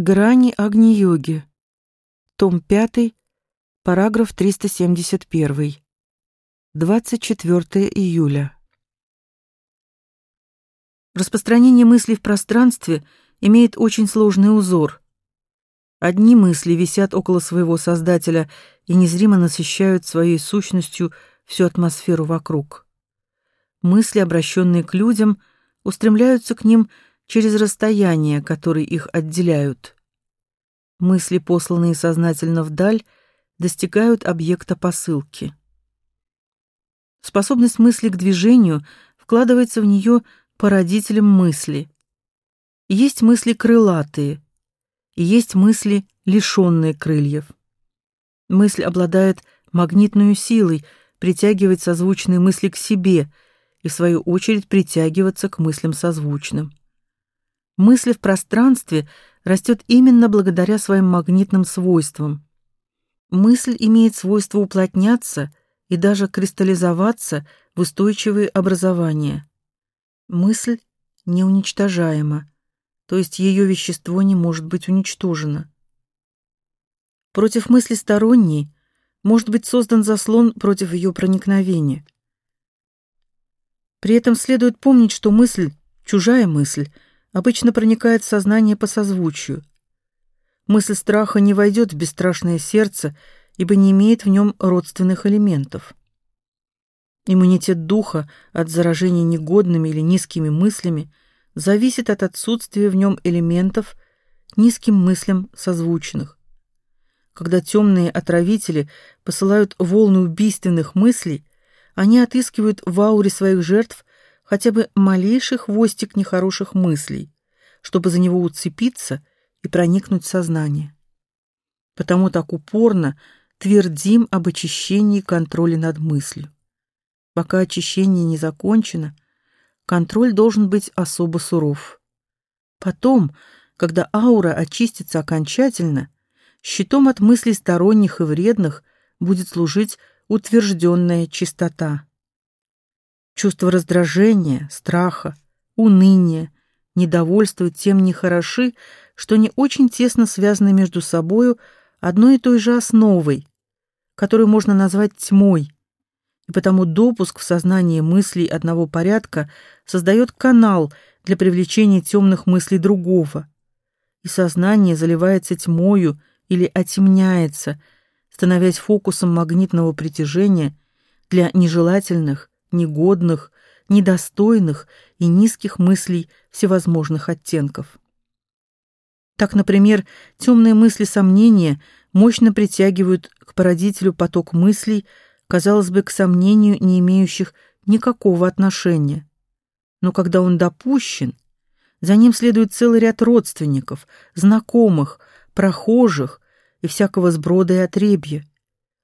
Грани Агни-йоги. Том 5, параграф 371. 24 июля. Распространение мыслей в пространстве имеет очень сложный узор. Одни мысли висят около своего создателя и незримо насыщают своей сущностью всю атмосферу вокруг. Мысли, обращенные к людям, устремляются к ним через расстояние, которые их отделяют. Мысли, посланные сознательно вдаль, достигают объекта посылки. Способность мысли к движению вкладывается в нее породителем мысли. Есть мысли крылатые, и есть мысли, лишенные крыльев. Мысль обладает магнитной силой, притягивать созвучные мысли к себе и, в свою очередь, притягиваться к мыслям созвучным. Мысль в пространстве растет именно благодаря своим магнитным свойствам. Мысль имеет свойство уплотняться и даже кристаллизоваться в устойчивые образования. Мысль неуничтожаема, то есть ее вещество не может быть уничтожено. Против мысли сторонней может быть создан заслон против ее проникновения. При этом следует помнить, что мысль, чужая мысль — обычно проникает в сознание по созвучию. Мысль страха не войдет в бесстрашное сердце, ибо не имеет в нем родственных элементов. Иммунитет духа от заражения негодными или низкими мыслями зависит от отсутствия в нем элементов низким мыслям созвучных. Когда темные отравители посылают волны убийственных мыслей, они отыскивают в ауре своих жертв хотя бы малейший хвостик нехороших мыслей, чтобы за него уцепиться и проникнуть в сознание. Потому так упорно твердим об очищении и контроле над мыслью. Пока очищение не закончено, контроль должен быть особо суров. Потом, когда аура очистится окончательно, щитом от мыслей сторонних и вредных будет служить утвержденная чистота. Чувства раздражения, страха, уныния, недовольства тем не хороши, что они очень тесно связаны между собою одной и той же основой, которую можно назвать тьмой, и потому допуск в сознание мыслей одного порядка создает канал для привлечения темных мыслей другого, и сознание заливается тьмою или отемняется, становясь фокусом магнитного притяжения для нежелательных, негодных, недостойных и низких мыслей всевозможных оттенков. Так, например, темные мысли сомнения мощно притягивают к породителю поток мыслей, казалось бы, к сомнению не имеющих никакого отношения. Но когда он допущен, за ним следует целый ряд родственников, знакомых, прохожих и всякого сброда и отребья.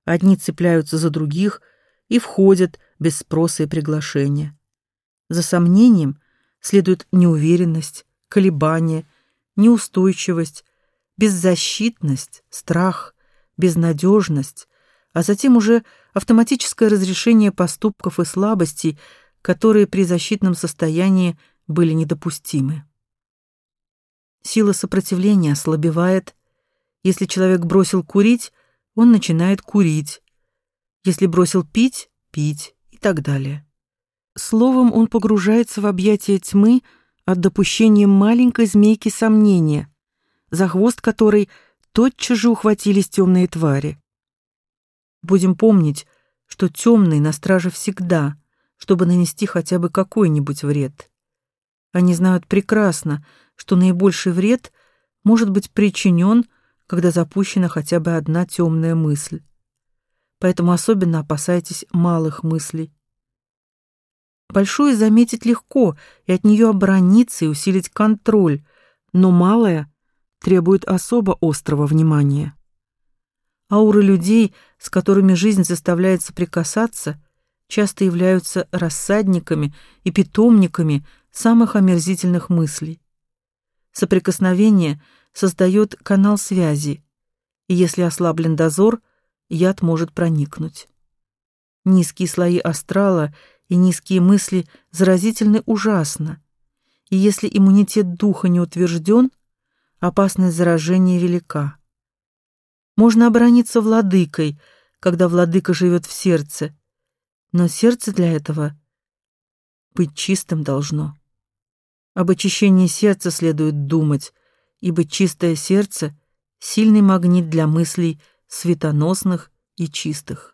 Одни цепляются за других и входят без спроса и приглашения. За сомнением следует неуверенность, колебание, неустойчивость, беззащитность, страх, безнадежность, а затем уже автоматическое разрешение поступков и слабостей, которые при защитном состоянии были недопустимы. Сила сопротивления ослабевает. Если человек бросил курить, он начинает курить. Если бросил пить — пить так далее. Словом, он погружается в объятия тьмы от допущения маленькой змейки сомнения, за хвост которой тотчас же ухватились темные твари. Будем помнить, что темный на страже всегда, чтобы нанести хотя бы какой-нибудь вред. Они знают прекрасно, что наибольший вред может быть причинен, когда запущена хотя бы одна темная мысль поэтому особенно опасайтесь малых мыслей. Большое заметить легко и от нее оборониться и усилить контроль, но малое требует особо острого внимания. Ауры людей, с которыми жизнь заставляет соприкасаться, часто являются рассадниками и питомниками самых омерзительных мыслей. Соприкосновение создает канал связи, и если ослаблен дозор – яд может проникнуть. Низкие слои астрала и низкие мысли заразительны ужасно, и если иммунитет духа не утвержден, опасность заражения велика. Можно оборониться владыкой, когда владыка живет в сердце, но сердце для этого быть чистым должно. Об очищении сердца следует думать, ибо чистое сердце — сильный магнит для мыслей светоносных и чистых.